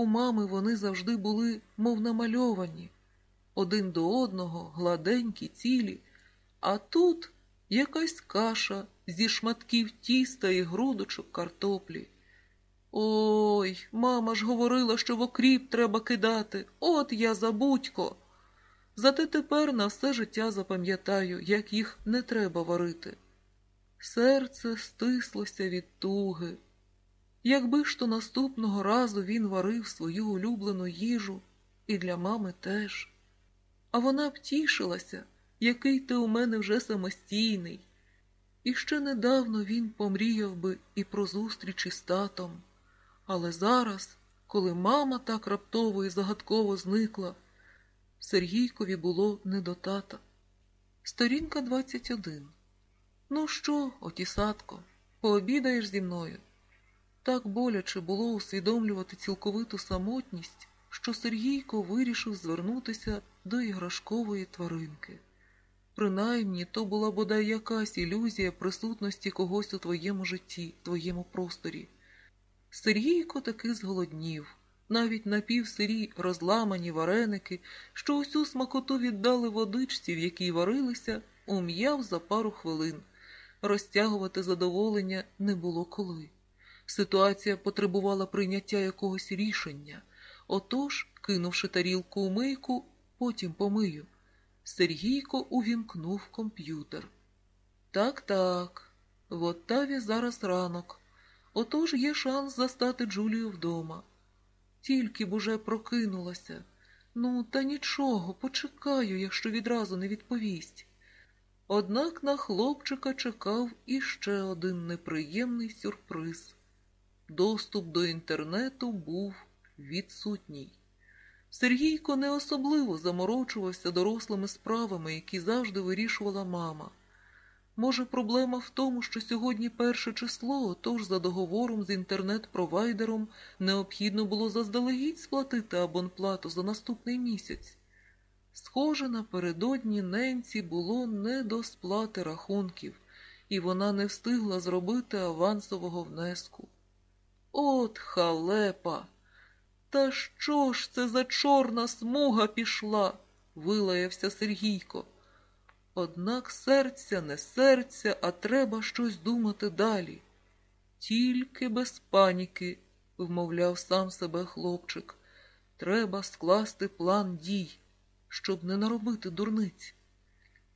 У мами вони завжди були, мов намальовані, один до одного, гладенькі, цілі, а тут якась каша зі шматків тіста і грудочок картоплі. Ой, мама ж говорила, що в окріп треба кидати. От я забудько. Зате тепер на все життя запам'ятаю, як їх не треба варити. Серце стислося від туги. Якби ж то наступного разу він варив свою улюблену їжу, і для мами теж. А вона б тішилася, який ти у мене вже самостійний. І ще недавно він помріяв би і про зустріч із татом. Але зараз, коли мама так раптово і загадково зникла, Сергійкові було не до тата. Сторінка 21. Ну що, отісатко, пообідаєш зі мною? Так боляче було усвідомлювати цілковиту самотність, що Сергійко вирішив звернутися до іграшкової тваринки. Принаймні, то була бодай якась ілюзія присутності когось у твоєму житті, твоєму просторі. Сергійко таки зголоднів. Навіть напівсирі розламані вареники, що усю смакоту віддали водичці, в якій варилися, ум'яв за пару хвилин. Розтягувати задоволення не було коли. Ситуація потребувала прийняття якогось рішення. Отож, кинувши тарілку у мийку, потім помию. Сергійко увімкнув комп'ютер. Так, так, в Оттаві зараз ранок. Отож є шанс застати Джулію вдома. Тільки б уже прокинулася. Ну, та нічого, почекаю, якщо відразу не відповість. Однак на хлопчика чекав іще один неприємний сюрприз. Доступ до інтернету був відсутній. Сергійко не особливо заморочувався дорослими справами, які завжди вирішувала мама. Може, проблема в тому, що сьогодні перше число, тож за договором з інтернет-провайдером необхідно було заздалегідь сплатити абонплату за наступний місяць. Схоже, напередодні ненці було не до сплати рахунків, і вона не встигла зробити авансового внеску. От халепа! Та що ж це за чорна смуга пішла? вилаявся Сергійко. Однак серця не серця, а треба щось думати далі. Тільки без паніки, вмовляв сам себе хлопчик. Треба скласти план дій, щоб не наробити дурниць.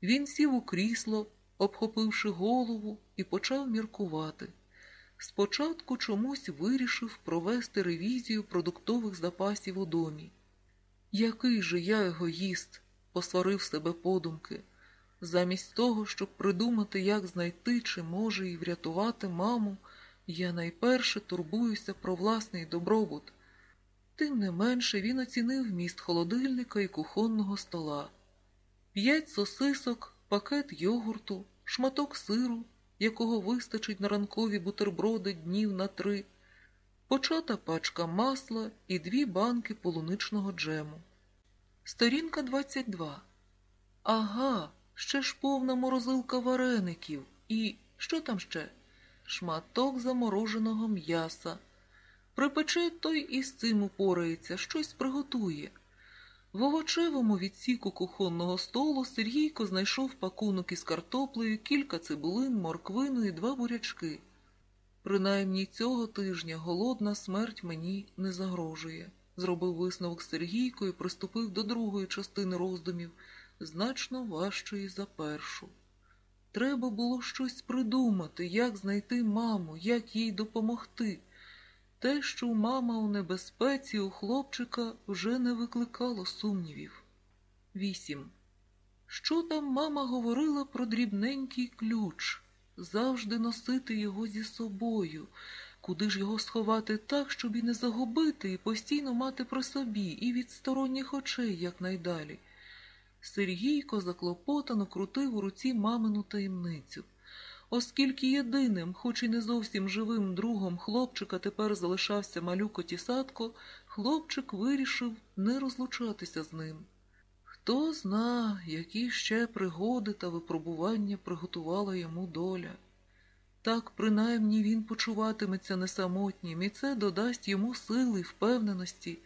Він сів у крісло, обхопивши голову, і почав міркувати. Спочатку чомусь вирішив провести ревізію продуктових запасів у домі. Який же я егоїст, посварив себе подумки. Замість того, щоб придумати, як знайти чи може і врятувати маму, я найперше турбуюся про власний добробут. Тим не менше він оцінив міст холодильника і кухонного стола. П'ять сосисок, пакет йогурту, шматок сиру, якого вистачить на ранкові бутерброди днів на три, почата пачка масла і дві банки полуничного джему. Сторінка 22. Ага, ще ж повна морозилка вареників. І що там ще? Шматок замороженого м'яса. Припече той і з цим упорається, щось приготує. В овочевому відсіку кухонного столу Сергійко знайшов пакунок із картоплею, кілька цибулин, морквину і два бурячки. Принаймні цього тижня голодна смерть мені не загрожує, зробив висновок Сергійко і приступив до другої частини роздумів, значно важчої за першу. Треба було щось придумати, як знайти маму, як їй допомогти. Те, що мама у небезпеці у хлопчика вже не викликало сумнівів. Вісім. Що там мама говорила про дрібненький ключ? Завжди носити його зі собою. Куди ж його сховати так, щоб і не загубити, і постійно мати при собі, і від сторонніх очей якнайдалі. Сергійко заклопотано крутив у руці мамину таємницю. Оскільки єдиним, хоч і не зовсім живим другом хлопчика тепер залишався малюко тісатко, хлопчик вирішив не розлучатися з ним. Хто зна, які ще пригоди та випробування приготувала йому доля. Так принаймні він почуватиметься не самотнім, і це додасть йому сили впевненості,